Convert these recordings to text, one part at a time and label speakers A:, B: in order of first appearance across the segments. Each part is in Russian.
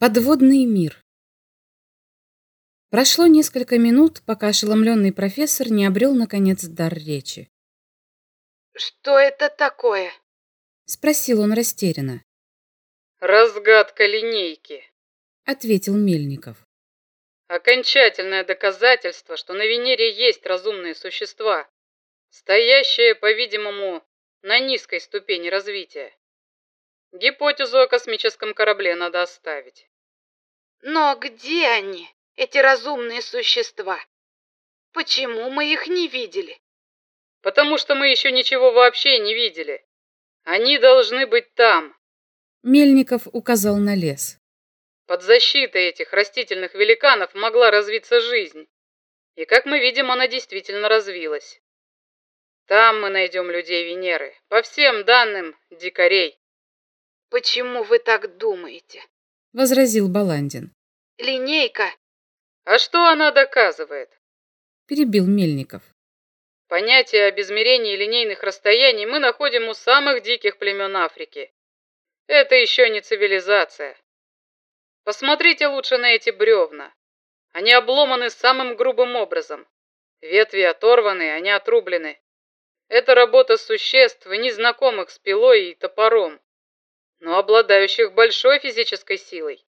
A: Подводный мир. Прошло несколько минут, пока ошеломленный профессор не обрел, наконец, дар речи.
B: «Что это такое?»
A: — спросил он растерянно.
C: «Разгадка линейки», —
A: ответил Мельников.
C: «Окончательное доказательство, что на Венере есть разумные существа, стоящие, по-видимому, на низкой ступени развития. Гипотезу о космическом корабле надо оставить.
B: Но где они, эти разумные существа? Почему мы их не видели?
C: Потому что мы еще ничего вообще не видели. Они должны быть там.
A: Мельников указал на лес.
C: Под защитой этих растительных великанов могла развиться жизнь. И как мы видим, она действительно развилась. Там мы найдем людей Венеры, по всем данным, дикарей.
B: Почему вы так думаете?
A: Возразил Баландин.
B: Линейка.
C: А что она доказывает?
A: Перебил Мельников.
C: Понятие об измерении линейных расстояний мы находим у самых диких племен Африки. Это еще не цивилизация. Посмотрите лучше на эти бревна. Они обломаны самым грубым образом. Ветви оторваны, они отрублены. Это работа существ, незнакомых с пилой и топором но обладающих большой физической силой.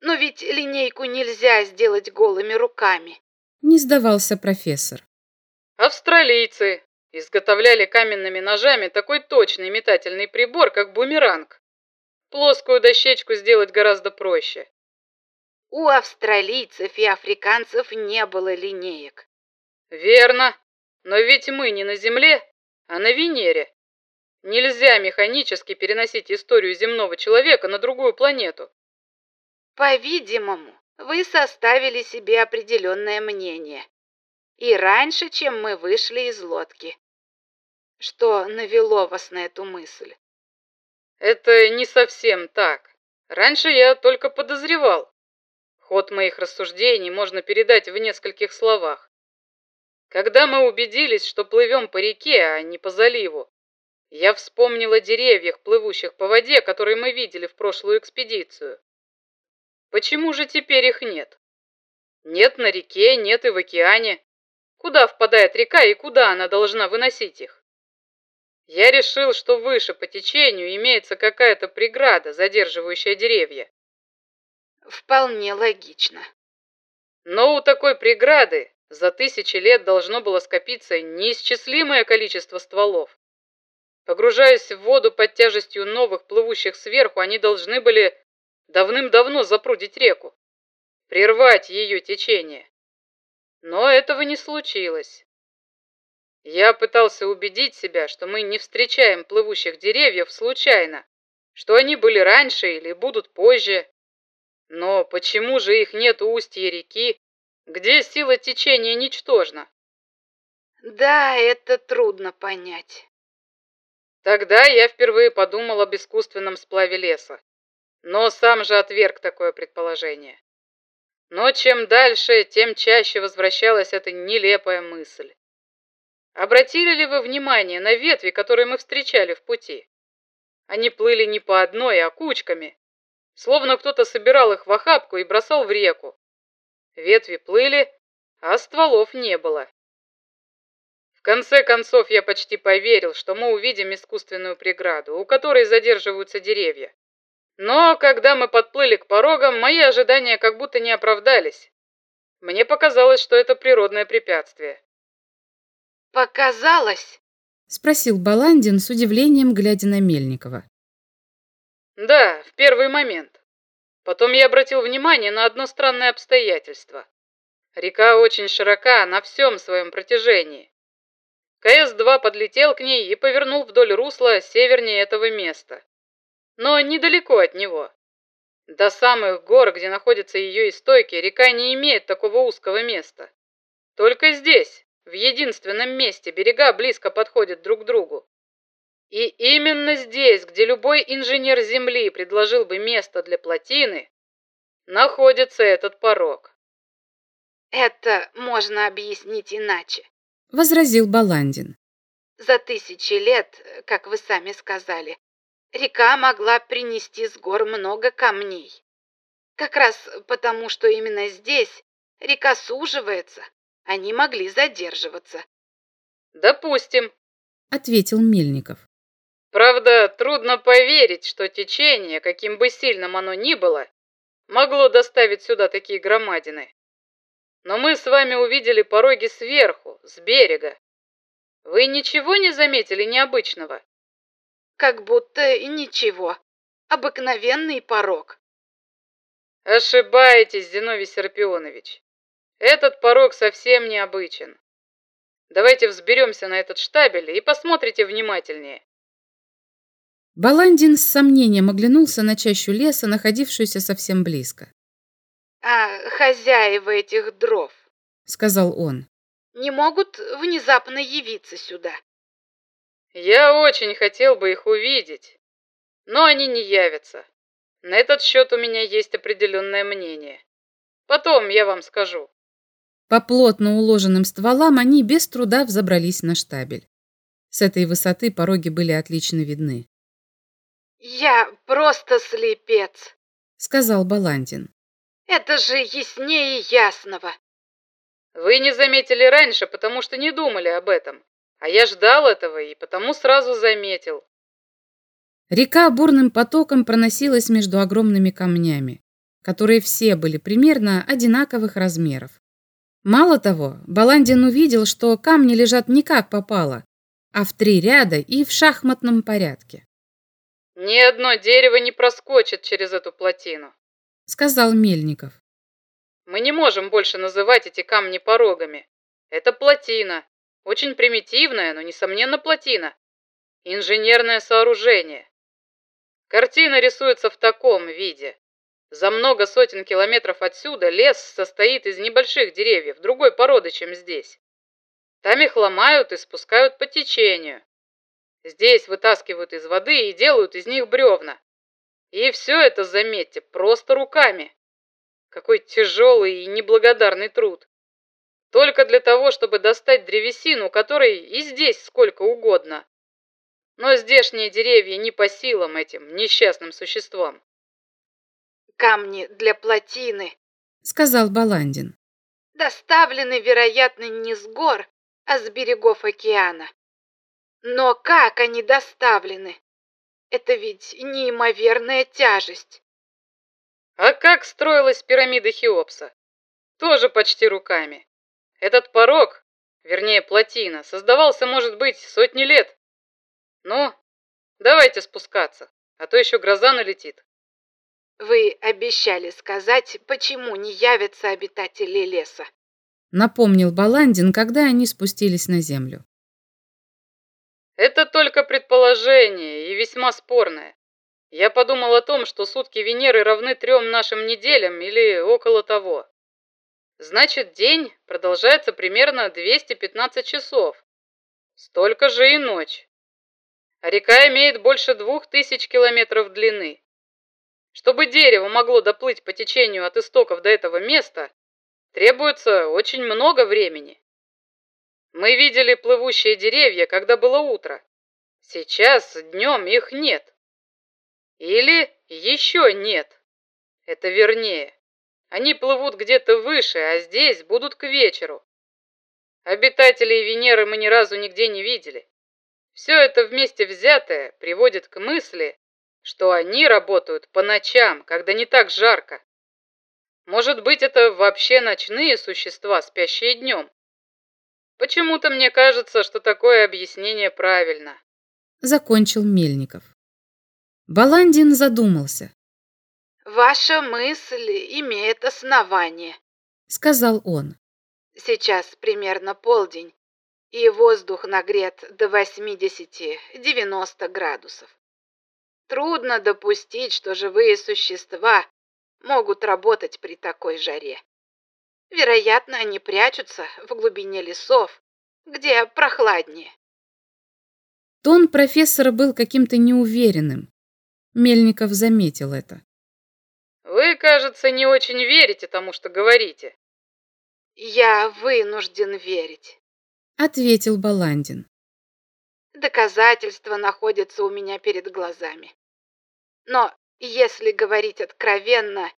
B: Но ведь линейку нельзя сделать голыми руками.
A: Не сдавался профессор.
C: Австралийцы изготовляли каменными ножами такой точный метательный прибор, как бумеранг. Плоскую дощечку сделать гораздо проще.
B: У австралийцев и африканцев не было линеек.
C: Верно. Но ведь мы не на Земле, а на Венере. Нельзя механически переносить историю земного человека на другую планету.
B: По-видимому, вы составили себе определенное мнение. И раньше, чем мы вышли из лодки. Что навело вас на эту мысль?
C: Это не совсем так. Раньше я только подозревал. Ход моих рассуждений можно передать в нескольких словах. Когда мы убедились, что плывем по реке, а не по заливу, я вспомнил о деревьях, плывущих по воде, которые мы видели в прошлую экспедицию. Почему же теперь их нет? Нет на реке, нет и в океане. Куда впадает река и куда она должна выносить их? Я решил, что выше по течению имеется какая-то преграда, задерживающая деревья.
B: Вполне логично.
C: Но у такой преграды за тысячи лет должно было скопиться неисчислимое количество стволов. Погружаясь в воду под тяжестью новых, плывущих сверху, они должны были давным-давно запрудить реку, прервать ее течение. Но этого не случилось. Я пытался убедить себя, что мы не встречаем плывущих деревьев случайно, что они были раньше или будут позже. Но почему же их нет у устья реки, где сила течения ничтожна?
B: Да, это трудно понять.
C: Тогда я впервые подумал об искусственном сплаве леса, но сам же отверг такое предположение. Но чем дальше, тем чаще возвращалась эта нелепая мысль. Обратили ли вы внимание на ветви, которые мы встречали в пути? Они плыли не по одной, а кучками, словно кто-то собирал их в охапку и бросал в реку. Ветви плыли, а стволов не было. В конце концов, я почти поверил, что мы увидим искусственную преграду, у которой задерживаются деревья. Но когда мы подплыли к порогам, мои ожидания как будто не оправдались. Мне показалось, что это природное препятствие.
B: «Показалось?»
A: — спросил Баландин с удивлением, глядя на Мельникова.
C: «Да, в первый момент. Потом я обратил внимание на одно странное обстоятельство. Река очень широка на всем своем протяжении. КС-2 подлетел к ней и повернул вдоль русла севернее этого места. Но недалеко от него. До самых гор, где находятся ее истоки, река не имеет такого узкого места. Только здесь, в единственном месте, берега близко подходят друг к другу. И именно здесь, где любой инженер Земли предложил бы место для плотины, находится этот порог.
B: Это можно объяснить иначе
A: возразил Баландин.
B: За тысячи лет, как вы сами сказали, река могла принести с гор много камней. Как раз потому, что именно здесь река суживается, они могли задерживаться.
C: Допустим,
D: ответил Мельников.
C: Правда, трудно поверить, что течение, каким бы сильным оно ни было, могло доставить сюда такие громадины. Но мы с вами увидели пороги сверху, с берега. Вы ничего не заметили необычного?
B: Как будто и ничего. Обыкновенный порог.
C: Ошибаетесь, Зиновий Серпионович. Этот порог совсем необычен. Давайте взберемся на этот штабель и посмотрите внимательнее.
D: Баландин с сомнением оглянулся на чащу леса, находившуюся совсем близко.
B: А хозяева этих дров,
D: сказал он,
B: не могут внезапно явиться сюда.
C: Я очень хотел бы их увидеть, но они не явятся. На этот счет у меня есть определенное мнение. Потом я вам скажу.
D: По плотно уложенным стволам они без труда взобрались на штабель. С этой высоты пороги были отлично видны.
B: «Я просто слепец», —
D: сказал Баландин.
B: «Это же яснее ясного».
C: «Вы не заметили раньше, потому что не думали об этом. А я ждал этого и потому сразу заметил».
D: Река бурным потоком проносилась между огромными камнями, которые все были примерно одинаковых размеров. Мало того, Баландин увидел, что камни лежат не как попало, а в три ряда и в шахматном порядке.
C: «Ни одно дерево не проскочит через эту плотину», —
D: сказал Мельников.
C: «Мы не можем больше называть эти камни порогами. Это плотина, очень примитивная, но, несомненно, плотина. Инженерное сооружение. Картина рисуется в таком виде. За много сотен километров отсюда лес состоит из небольших деревьев, другой породы, чем здесь. Там их ломают и спускают по течению. Здесь вытаскивают из воды и делают из них бревна. И все это, заметьте, просто руками. Какой тяжелый и неблагодарный труд. Только для того, чтобы достать древесину, которой и здесь сколько угодно. Но здешние деревья не по силам этим несчастным существам
B: камни для плотины», —
D: сказал Баландин.
B: «Доставлены, вероятно, не с гор, а с берегов океана. Но как они доставлены? Это ведь неимоверная тяжесть».
C: А как строилась пирамида Хеопса? Тоже почти руками. Этот порог, вернее плотина, создавался, может быть, сотни лет. Ну, давайте спускаться, а то еще гроза налетит.
B: Вы обещали сказать, почему не явятся обитатели леса.
D: Напомнил Баландин, когда они спустились на землю.
C: Это только предположение и весьма спорное. Я подумал о том, что сутки Венеры равны трем нашим неделям или около того. Значит, день продолжается примерно 215 часов. Столько же и ночь. А река имеет больше двух тысяч километров длины. Чтобы дерево могло доплыть по течению от истоков до этого места, требуется очень много времени. Мы видели плывущие деревья, когда было утро. Сейчас днем их нет. Или еще нет. Это вернее. Они плывут где-то выше, а здесь будут к вечеру. Обитателей Венеры мы ни разу нигде не видели. Все это вместе взятое приводит к мысли, что они работают по ночам, когда не так жарко. Может быть, это вообще ночные существа, спящие днем. Почему-то мне кажется, что такое объяснение правильно.
D: Закончил Мельников. Баландин задумался.
B: Ваша мысль имеет основание,
D: сказал он.
B: Сейчас примерно полдень, и воздух нагрет до 80-90 градусов. Трудно допустить, что живые существа могут работать при такой жаре. Вероятно, они прячутся в глубине лесов, где прохладнее.
D: Тон профессора был каким-то неуверенным. Мельников заметил это.
C: Вы, кажется, не очень верите тому, что говорите.
B: Я вынужден верить,
D: ответил Баландин.
B: Доказательства находятся у меня перед глазами. Но, если говорить откровенно,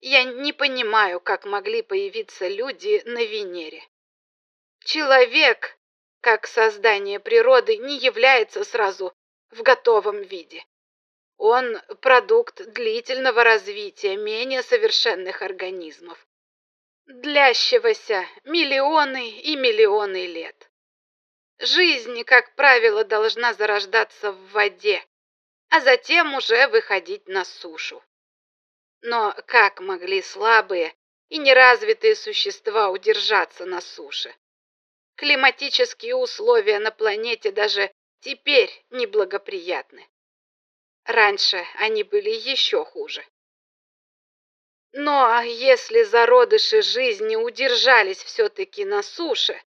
B: Я не понимаю, как могли появиться люди на Венере. Человек, как создание природы, не является сразу в готовом виде. Он продукт длительного развития менее совершенных организмов, длящегося миллионы и миллионы лет. Жизнь, как правило, должна зарождаться в воде, а затем уже выходить на сушу. Но как могли слабые и неразвитые существа удержаться на суше? Климатические условия на планете даже теперь неблагоприятны. Раньше они были еще хуже. Но если зародыши жизни удержались все-таки на суше,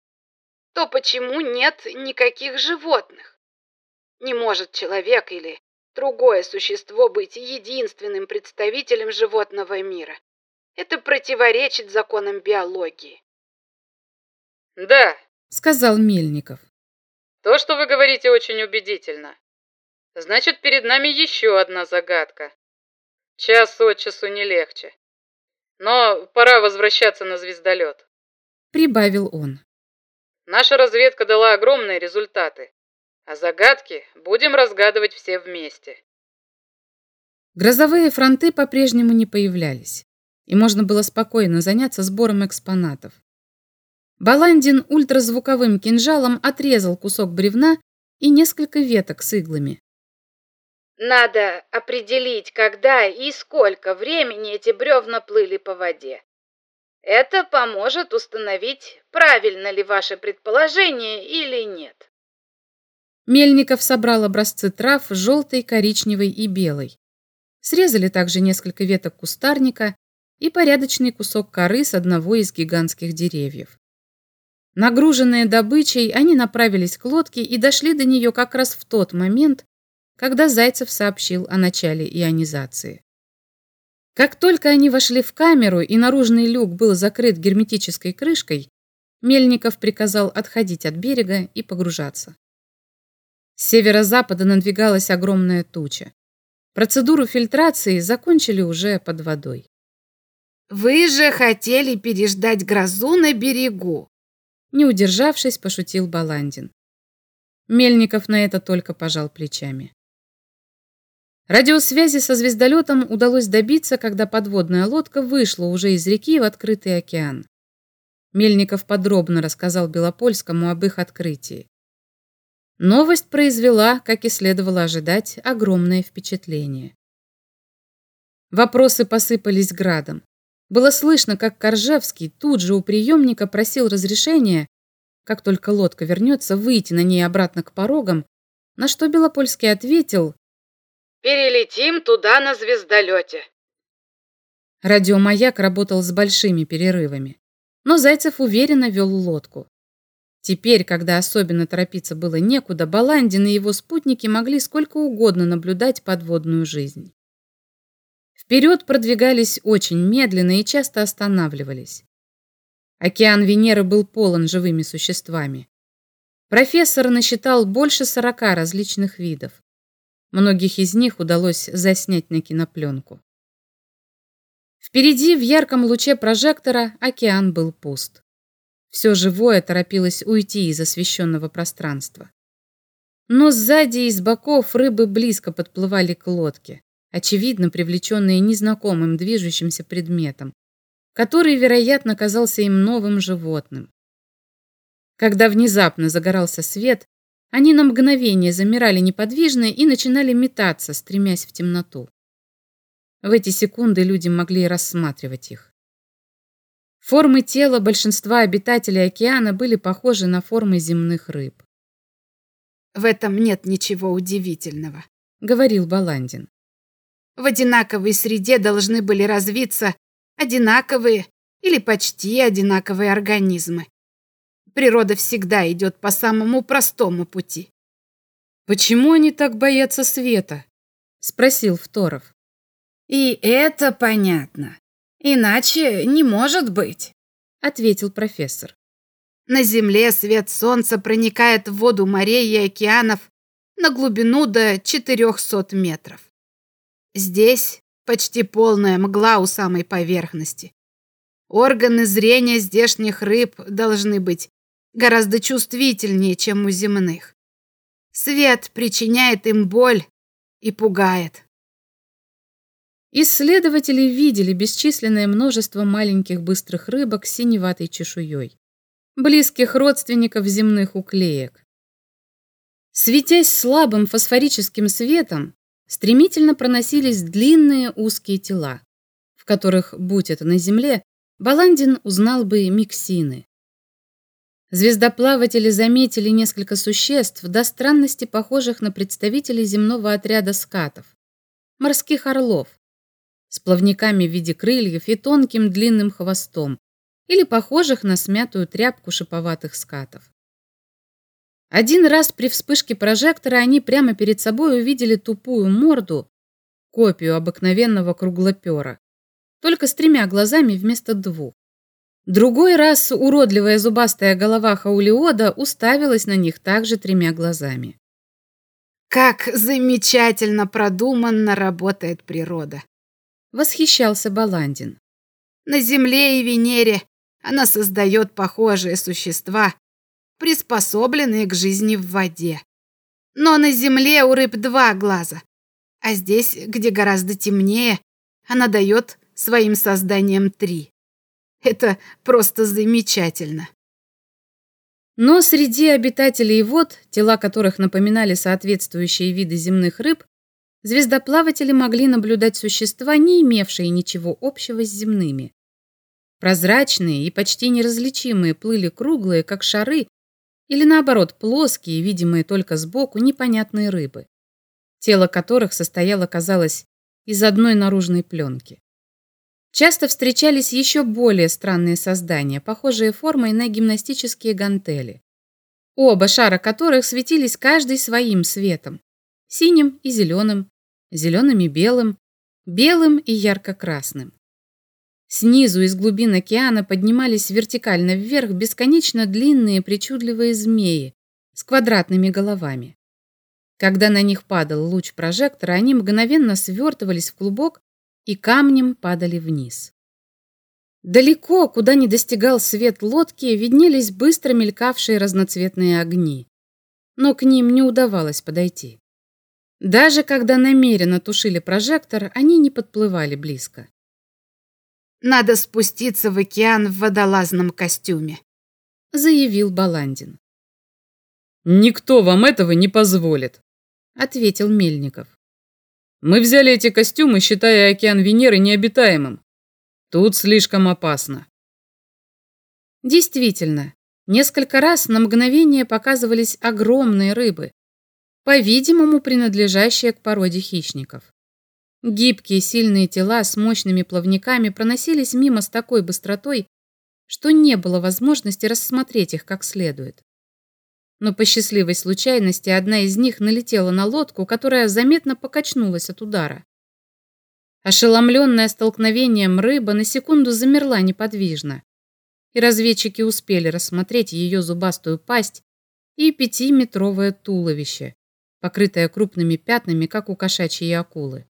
B: то почему нет никаких животных? Не может человек или другое существо быть единственным представителем животного мира. Это противоречит законам биологии.
E: Да,
C: сказал Мельников.
E: То, что вы говорите, очень убедительно. Значит, перед нами еще одна загадка. Час от часу не легче. Но пора возвращаться на звездолет.
C: Прибавил он.
E: Наша разведка дала огромные результаты. А загадки будем разгадывать все вместе.
C: Грозовые фронты по-прежнему не появлялись, и можно было спокойно заняться сбором экспонатов. Баландин ультразвуковым кинжалом отрезал кусок бревна и несколько веток с иглами.
B: Надо определить, когда и сколько времени эти бревна плыли по воде. Это поможет установить, правильно ли ваше предположение или нет.
C: Мельников собрал образцы трав желтой, коричневой и белой. Срезали также несколько веток кустарника и порядочный кусок коры с одного из гигантских деревьев. Нагруженные добычей, они направились к лодке и дошли до нее как раз в тот момент, когда Зайцев сообщил о начале ионизации. Как только они вошли в камеру и наружный люк был закрыт герметической крышкой, Мельников приказал отходить от берега и погружаться. С северо-запада надвигалась огромная туча. Процедуру фильтрации закончили уже под водой.
B: «Вы же хотели переждать грозу на берегу!»
C: Не удержавшись, пошутил Баландин. Мельников на это только пожал плечами. Радиосвязи со звездолетом удалось добиться, когда подводная лодка вышла уже из реки в открытый океан. Мельников подробно рассказал Белопольскому об их открытии. Новость произвела, как и следовало ожидать, огромное впечатление. Вопросы посыпались градом. Было слышно, как Коржевский тут же у приемника просил разрешения, как только лодка вернется, выйти на ней обратно к порогам, на что Белопольский ответил
B: «Перелетим туда на звездолете».
C: Радиомаяк работал с большими перерывами, но Зайцев уверенно вел лодку. Теперь, когда особенно торопиться было некуда, Баландин и его спутники могли сколько угодно наблюдать подводную жизнь. Вперед продвигались очень медленно и часто останавливались. Океан Венеры был полон живыми существами. Профессор насчитал больше сорока различных видов. Многих из них удалось заснять на кинопленку. Впереди в ярком луче прожектора океан был пуст. Все живое торопилось уйти из освещенного пространства. Но сзади и с боков рыбы близко подплывали к лодке, очевидно привлеченные незнакомым движущимся предметом, который, вероятно, казался им новым животным. Когда внезапно загорался свет, они на мгновение замирали неподвижно и начинали метаться, стремясь в темноту. В эти секунды люди могли рассматривать их. Формы тела большинства обитателей океана были похожи на формы земных рыб.
B: «В этом нет ничего удивительного», —
C: говорил Баландин.
B: «В одинаковой среде должны были развиться одинаковые или почти одинаковые организмы. Природа всегда идет по самому простому пути».
C: «Почему они так боятся света?» — спросил Второв.
B: «И это понятно. Иначе не может быть, ответил профессор. На Земле свет солнца проникает в воду морей и океанов на глубину до 400 метров. Здесь почти полная мгла у самой поверхности. Органы зрения здешних рыб должны быть гораздо чувствительнее, чем у земных. Свет причиняет им боль и пугает.
C: Исследователи видели бесчисленное множество маленьких быстрых рыбок с синеватой чешуей, близких родственников земных уклеек. Светясь слабым фосфорическим светом, стремительно проносились длинные узкие тела, в которых, будь это на Земле, Баландин узнал бы миксины. Звездоплаватели заметили несколько существ, до странности похожих на представителей земного отряда скатов, морских орлов, с плавниками в виде крыльев и тонким длинным хвостом, или похожих на смятую тряпку шиповатых скатов. Один раз при вспышке прожектора они прямо перед собой увидели тупую морду, копию обыкновенного круглопера, только с тремя глазами вместо двух. Другой раз уродливая зубастая голова Хаулиода уставилась на них также тремя глазами.
B: «Как замечательно продуманно работает природа!»
C: Восхищался Баландин.
B: «На Земле и Венере она создает похожие существа, приспособленные к жизни в воде. Но на Земле у рыб два глаза, а здесь, где гораздо темнее, она дает своим созданиям три. Это просто замечательно.
C: Но среди обитателей вод, тела которых напоминали соответствующие виды земных рыб, звездоплаватели могли наблюдать существа, не имевшие ничего общего с земными. Прозрачные и почти неразличимые плыли круглые, как шары, или наоборот плоские, видимые только сбоку, непонятные рыбы, тело которых состояло, казалось, из одной наружной пленки. Часто встречались еще более странные создания, похожие формой на гимнастические гантели. Оба шара которых светились каждый своим светом. Синим и зеленым, зеленым и белым, белым и ярко-красным. Снизу из глубин океана поднимались вертикально вверх бесконечно длинные причудливые змеи с квадратными головами. Когда на них падал луч прожектора, они мгновенно свертывались в клубок и камнем падали вниз. Далеко, куда не достигал свет лодки, виднелись быстро мелькавшие разноцветные огни. Но к ним не удавалось подойти. Даже когда намеренно тушили прожектор, они не подплывали близко.
B: «Надо спуститься в океан в водолазном костюме», — заявил Баландин.
E: «Никто вам этого не позволит», — ответил Мельников. Мы взяли эти костюмы, считая океан Венеры необитаемым. Тут слишком опасно.
C: Действительно, несколько раз на мгновение показывались огромные рыбы, по-видимому, принадлежащие к породе хищников. Гибкие сильные тела с мощными плавниками проносились мимо с такой быстротой, что не было возможности рассмотреть их как следует но по счастливой случайности одна из них налетела на лодку, которая заметно покачнулась от удара. Ошеломленная столкновением рыба на секунду замерла неподвижно, и разведчики успели рассмотреть ее зубастую пасть и пятиметровое туловище, покрытое крупными пятнами, как у кошачьей акулы.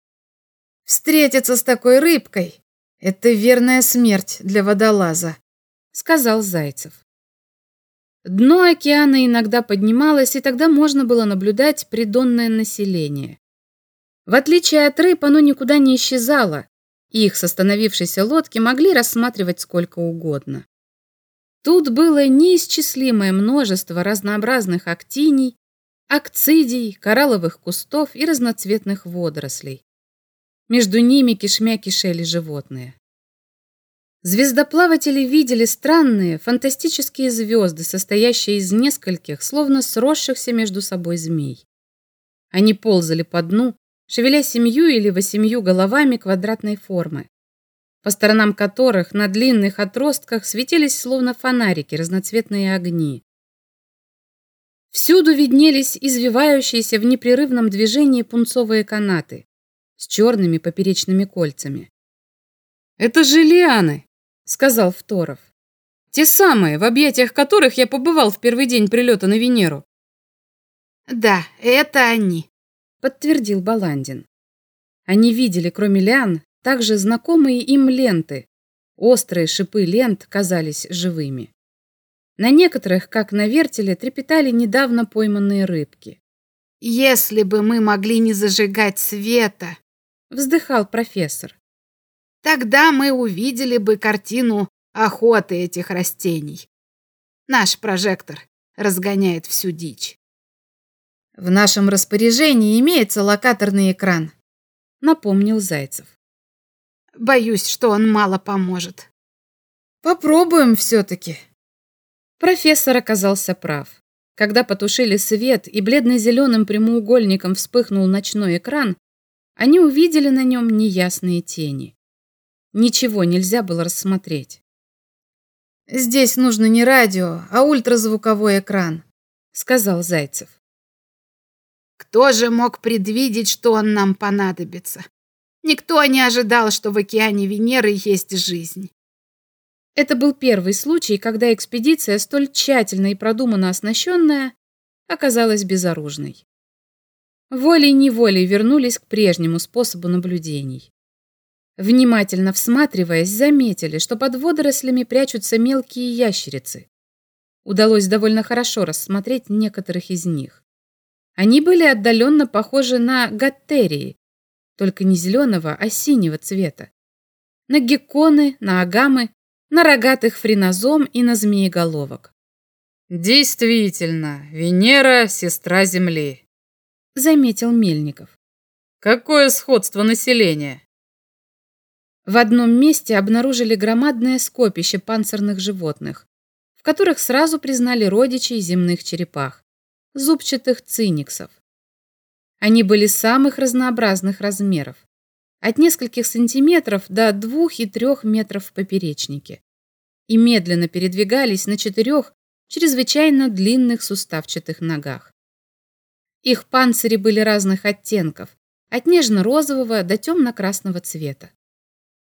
B: «Встретиться с такой рыбкой — это верная смерть для водолаза», — сказал Зайцев.
C: Дно океана иногда поднималось, и тогда можно было наблюдать придонное население. В отличие от рыб, оно никуда не исчезало, и их с остановившейся лодки могли рассматривать сколько угодно. Тут было неисчислимое множество разнообразных актиний, акцидий, коралловых кустов и разноцветных водорослей. Между ними кишмя кишели животные. Звездоплаватели видели странные, фантастические звезды, состоящие из нескольких, словно сросшихся между собой змей. Они ползали по дну, шевеля семью или восемью головами квадратной формы, по сторонам которых на длинных отростках светились словно фонарики разноцветные огни. Всюду виднелись извивающиеся в непрерывном движении пунцовые канаты с черными поперечными кольцами.
E: «Это же лианы!» сказал Второв. Те самые, в объятиях которых я побывал в первый день прилета на Венеру.
B: Да, это они,
C: подтвердил Баландин. Они видели, кроме лиан, также знакомые им ленты. Острые шипы лент казались живыми. На некоторых, как на вертеле, трепетали недавно пойманные рыбки.
B: «Если бы мы могли не зажигать света», —
C: вздыхал профессор.
B: «тогда мы увидели бы картину охоты этих растений. Наш прожектор разгоняет всю дичь».
C: «В нашем распоряжении имеется локаторный экран», — напомнил Зайцев.
B: «Боюсь, что он мало поможет».
C: «Попробуем все-таки», Профессор оказался прав. Когда потушили свет и бледно-зеленым прямоугольником вспыхнул ночной экран, они увидели на нем неясные тени. Ничего нельзя было рассмотреть. «Здесь нужно не радио, а ультразвуковой экран», — сказал Зайцев.
B: «Кто же мог предвидеть, что он нам понадобится? Никто не ожидал, что в океане Венеры есть жизнь.
C: Это был первый случай, когда экспедиция, столь тщательно и продуманно оснащенная, оказалась безоружной. Волей-неволей вернулись к прежнему способу наблюдений. Внимательно всматриваясь, заметили, что под водорослями прячутся мелкие ящерицы. Удалось довольно хорошо рассмотреть некоторых из них. Они были отдаленно похожи на гаттерии, только не зеленого, а синего цвета. На гекконы, на агамы на рогатых френозом и на змееголовок.
E: «Действительно, Венера — сестра Земли», —
C: заметил Мельников.
E: «Какое сходство населения?»
C: В одном месте обнаружили громадное скопище панцирных животных, в которых сразу признали родичей земных черепах, зубчатых циниксов. Они были самых разнообразных размеров, от нескольких сантиметров до двух и трех метров поперечнике и медленно передвигались на четырех чрезвычайно длинных суставчатых ногах. Их панцири были разных оттенков, от нежно-розового до темно-красного цвета.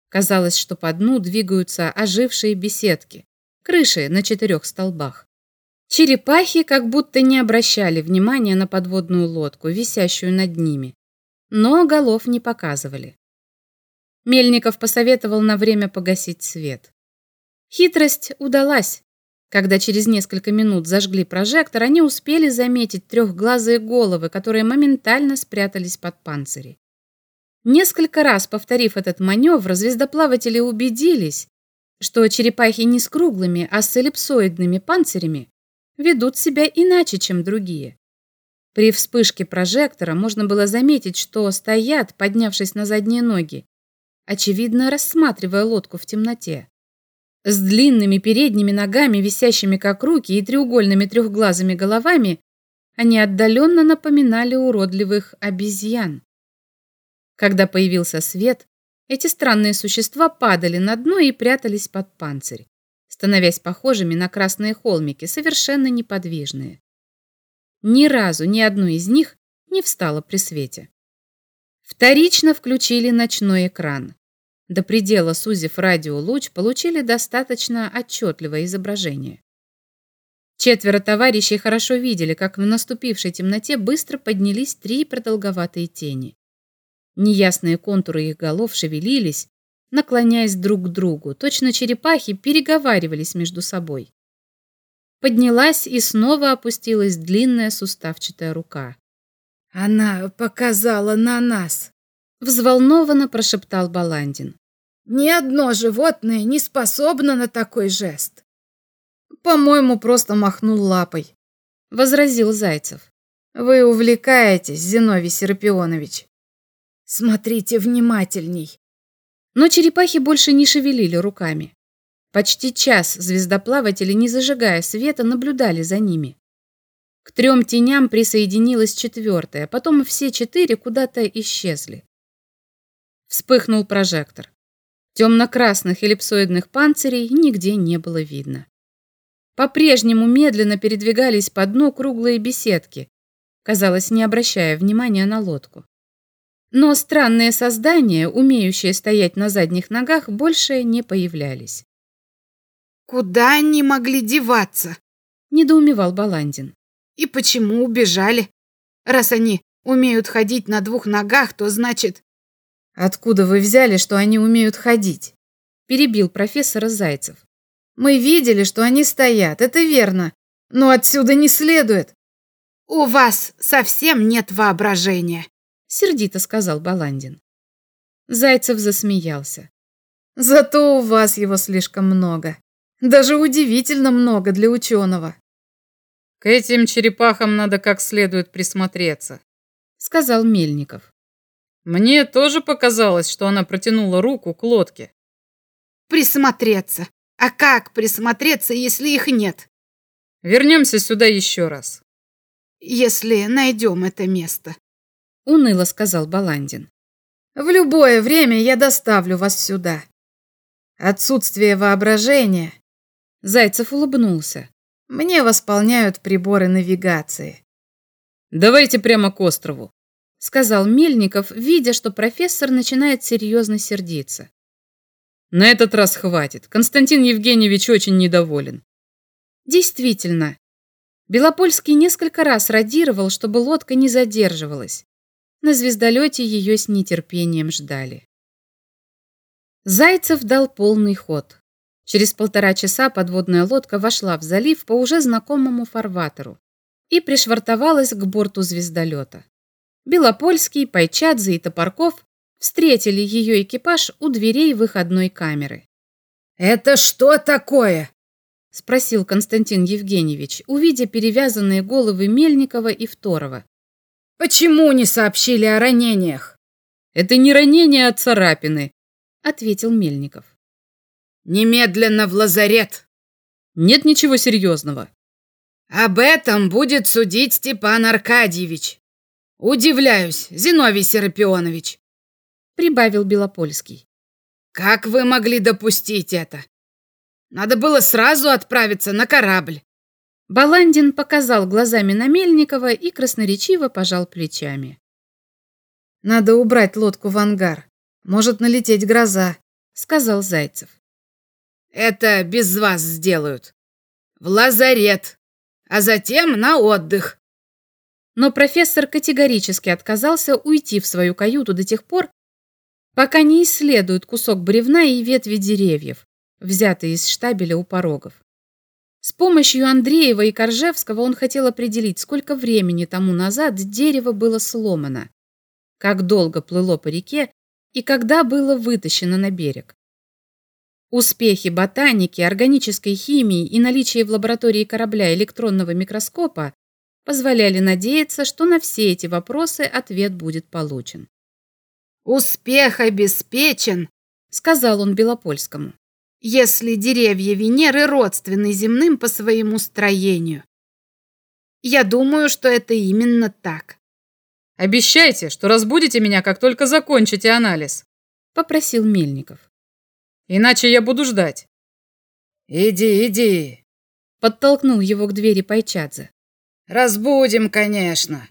C: Казалось, что по дну двигаются ожившие беседки, крыши на четырех столбах. Черепахи как будто не обращали внимания на подводную лодку, висящую над ними, но голов не показывали. Мельников посоветовал на время погасить свет. Хитрость удалась. Когда через несколько минут зажгли прожектор, они успели заметить трехглазые головы, которые моментально спрятались под панцири. Несколько раз повторив этот маневр, звездоплаватели убедились, что черепахи не с круглыми, а с эллипсоидными панцирями ведут себя иначе, чем другие. При вспышке прожектора можно было заметить, что стоят, поднявшись на задние ноги, очевидно рассматривая лодку в темноте. С длинными передними ногами, висящими как руки, и треугольными трехглазыми головами, они отдаленно напоминали уродливых обезьян. Когда появился свет, эти странные существа падали на дно и прятались под панцирь, становясь похожими на красные холмики, совершенно неподвижные. Ни разу ни одно из них не встало при свете. Вторично включили ночной экран. До предела сузив радиолуч, получили достаточно отчетливое изображение. Четверо товарищей хорошо видели, как в наступившей темноте быстро поднялись три продолговатые тени. Неясные контуры их голов шевелились, наклоняясь друг к другу, точно черепахи переговаривались между собой. Поднялась и снова опустилась длинная суставчатая рука.
B: «Она показала на нас!»
C: Взволнованно прошептал Баландин.
B: Ни одно животное не способно на такой жест.
C: По-моему, просто махнул лапой, возразил Зайцев. Вы увлекаетесь, Зиновий Серапионович.
B: Смотрите внимательней.
C: Но черепахи больше не шевелили руками. Почти час звездоплаватели, не зажигая света, наблюдали за ними. К трем теням присоединилась четвертая, потом все четыре куда-то исчезли. Вспыхнул прожектор. Темно-красных эллипсоидных панцирей нигде не было видно. По-прежнему медленно передвигались по дну круглые беседки, казалось, не обращая внимания на лодку. Но странные создания, умеющие стоять на задних ногах, больше не появлялись.
B: «Куда они могли деваться?»
C: – недоумевал Баландин.
B: «И почему убежали? Раз они умеют ходить на двух ногах, то значит,
C: Откуда вы взяли, что они умеют ходить? Перебил профессора Зайцев. Мы видели, что они стоят, это верно. Но отсюда не следует.
B: У вас совсем нет воображения,
C: сердито сказал Баландин. Зайцев засмеялся. Зато у вас его слишком много. Даже удивительно много для ученого.
E: К этим черепахам надо как следует присмотреться, сказал Мельников. Мне тоже показалось, что она протянула руку к лодке.
B: Присмотреться. А как присмотреться, если их нет?
E: Вернемся сюда еще раз.
B: Если найдем это место.
C: Уныло сказал Баландин. В любое время я доставлю вас сюда. Отсутствие воображения. Зайцев улыбнулся. Мне восполняют приборы навигации. Давайте прямо к острову, сказал Мельников, видя, что профессор начинает серьезно сердиться. На этот раз хватит. Константин Евгеньевич очень недоволен. Действительно. Белопольский несколько раз радировал, чтобы лодка не задерживалась. На звездолете ее с нетерпением ждали. Зайцев дал полный ход. Через полтора часа подводная лодка вошла в залив по уже знакомому фарватеру и пришвартовалась к борту звездолета. Белопольский, Пайчадзе и Топорков встретили ее экипаж у дверей выходной камеры.
B: «Это что такое?»
C: — спросил Константин Евгеньевич, увидя перевязанные головы Мельникова и Второго.
B: «Почему не сообщили о ранениях?»
C: «Это не ранение, а царапины», — ответил Мельников.
B: «Немедленно в лазарет!»
C: «Нет ничего серьезного».
B: «Об этом будет судить Степан Аркадьевич. Удивляюсь, Зиновий Серапионович
C: прибавил Белопольский.
B: Как вы могли допустить это? Надо было сразу отправиться на корабль.
C: Баландин показал глазами на Мельникова и красноречиво пожал плечами. Надо убрать лодку в ангар. Может налететь гроза, сказал Зайцев.
B: Это без вас сделают. В лазарет, а затем на отдых.
C: Но профессор категорически отказался уйти в свою каюту до тех пор, пока не исследуют кусок бревна и ветви деревьев, взятые из штабеля у порогов. С помощью Андреева и Коржевского он хотел определить, сколько времени тому назад дерево было сломано, как долго плыло по реке и когда было вытащено на берег. Успехи ботаники, органической химии и наличие в лаборатории корабля электронного микроскопа позволяли надеяться, что на все эти вопросы ответ будет получен.
B: «Успех обеспечен», — сказал он Белопольскому, «если деревья Венеры родственны земным по своему строению. Я думаю, что это именно так».
E: «Обещайте, что разбудите меня, как только закончите анализ», — попросил Мельников. «Иначе я буду ждать».
B: «Иди, иди», —
C: подтолкнул его к двери Пайчадзе.
B: «Разбудим, конечно».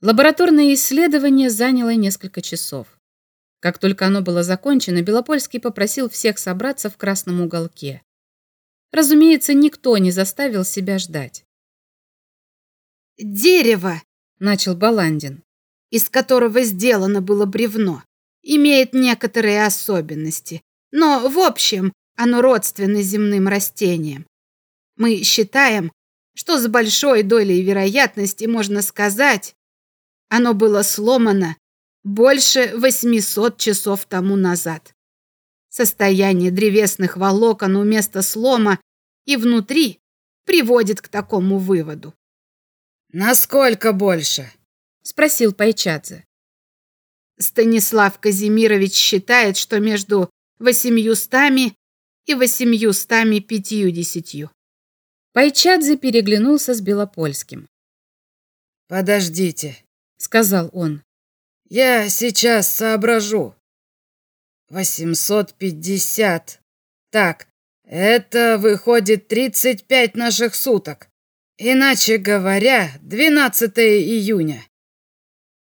C: Лабораторное исследование заняло несколько часов. Как только оно было закончено, Белопольский попросил всех собраться в красном уголке. Разумеется, никто не заставил себя ждать.
B: «Дерево», — начал Баландин, «из которого сделано было бревно, имеет некоторые особенности, но, в общем, оно родственно земным растениям. Мы считаем, что с большой долей вероятности можно сказать, оно было сломано больше 800 часов тому назад. Состояние древесных волокон у места слома и внутри приводит к такому выводу.
F: «Насколько больше?»
B: – спросил Пайчадзе. Станислав Казимирович считает, что между восемьюстами и восемьюстами пятьюдесятью.
C: Пайчадзе переглянулся с Белопольским.
F: «Подождите»,
C: сказал он.
F: Я сейчас соображу. Восемьсот пятьдесят. Так, это выходит тридцать пять наших суток. Иначе говоря, 12 июня.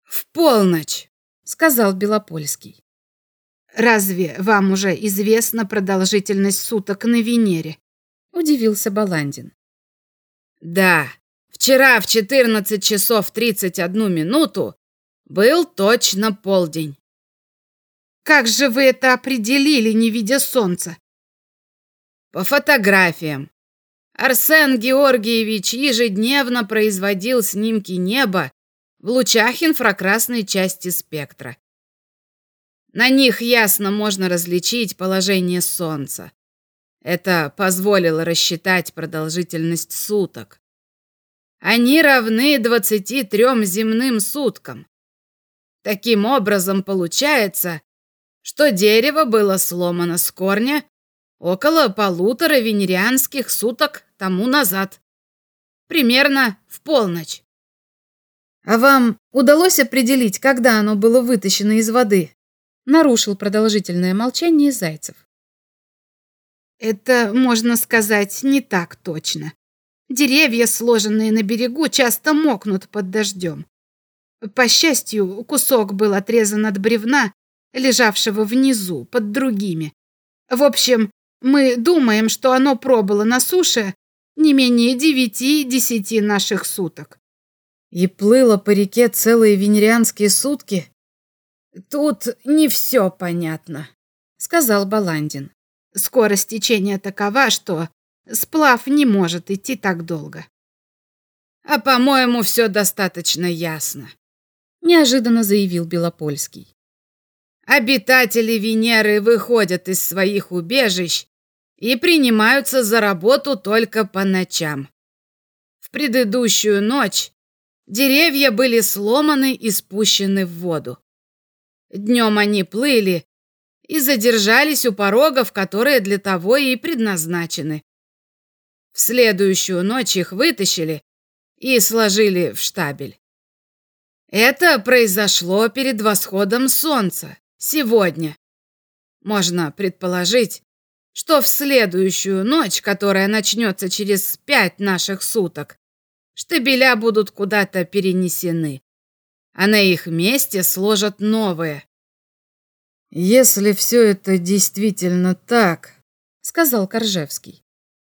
B: В полночь,
C: сказал Белопольский.
B: Разве вам уже известна продолжительность суток на Венере? Удивился Баландин. Да, Вчера в 14 часов 31 минуту был точно полдень.
G: Как же вы это определили, не видя солнца?
B: По фотографиям. Арсен Георгиевич ежедневно производил снимки неба в лучах инфракрасной части спектра. На них ясно можно различить положение солнца. Это позволило рассчитать продолжительность суток. Они равны 23 земным суткам. Таким образом, получается, что дерево было сломано с корня около полутора венерианских суток тому назад. Примерно в полночь.
H: А вам удалось определить, когда оно было вытащено из воды? Нарушил продолжительное молчание Зайцев.
G: Это, можно сказать, не так точно. Деревья, сложенные на берегу, часто мокнут под дождем. По счастью, кусок был отрезан от бревна, лежавшего внизу, под другими. В общем, мы думаем, что оно пробыло на суше не менее девяти-десяти наших суток.
H: И плыло по реке целые венерианские сутки?
B: Тут не все понятно, сказал Баландин.
G: Скорость течения такова, что Сплав не может идти так долго.
B: А по-моему, все достаточно ясно, неожиданно заявил Белопольский. Обитатели Венеры выходят из своих убежищ и принимаются за работу только по ночам. В предыдущую ночь деревья были сломаны и спущены в воду. Днем они плыли и задержались у порогов, которые для того и предназначены. В следующую ночь их вытащили и сложили в штабель. Это произошло перед восходом солнца, сегодня. Можно предположить, что в следующую ночь, которая начнется через пять наших суток, штабеля будут куда-то перенесены, а на их месте сложат новые.
H: «Если все это действительно так», — сказал Коржевский,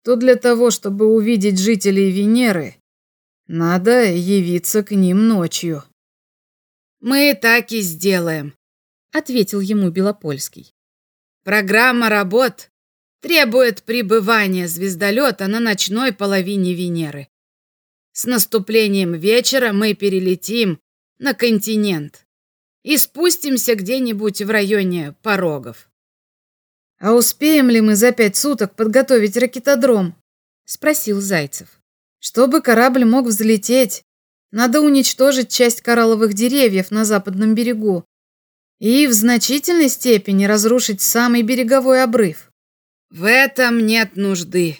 H: то для того, чтобы увидеть жителей Венеры, надо явиться к ним ночью.
B: Мы так и сделаем, ответил ему Белопольский. Программа работ требует прибывания звездолета на ночной половине Венеры. С наступлением вечера мы перелетим на континент и спустимся где-нибудь в районе порогов.
H: «А успеем ли мы за пять суток подготовить ракетодром?» – спросил Зайцев. «Чтобы корабль мог взлететь, надо уничтожить часть коралловых деревьев на западном берегу и в значительной степени разрушить самый береговой обрыв».
B: «В этом нет нужды.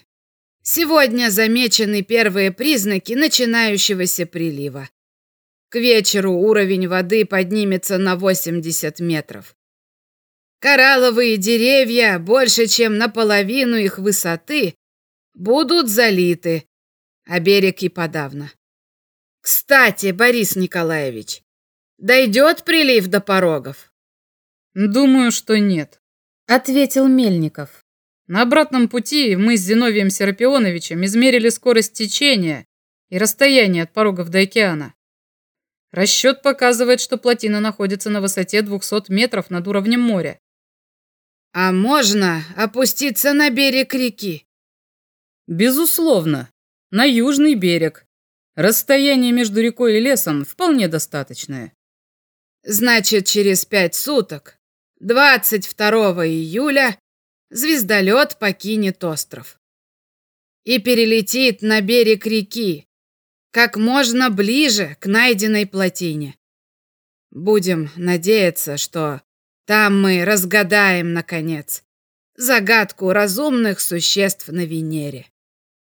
B: Сегодня замечены первые признаки начинающегося прилива. К вечеру уровень воды поднимется на 80 метров. Коралловые деревья, больше чем наполовину их высоты, будут залиты, а берег и подавно. Кстати, Борис Николаевич, дойдет прилив до порогов?
C: Думаю, что нет,
H: ответил Мельников.
C: На обратном пути мы с Зиновием Серапионовичем измерили скорость течения и расстояние от порогов до океана. Расчет показывает, что плотина находится на высоте 200 метров над уровнем моря.
B: А можно опуститься на берег реки?
C: Безусловно, на южный берег. Расстояние между рекой и лесом вполне достаточное.
B: Значит, через пять суток, 22 июля, звездолет покинет остров и перелетит на берег реки, как можно ближе к найденной плотине. Будем надеяться, что там мы разгадаем, наконец, загадку разумных существ на Венере.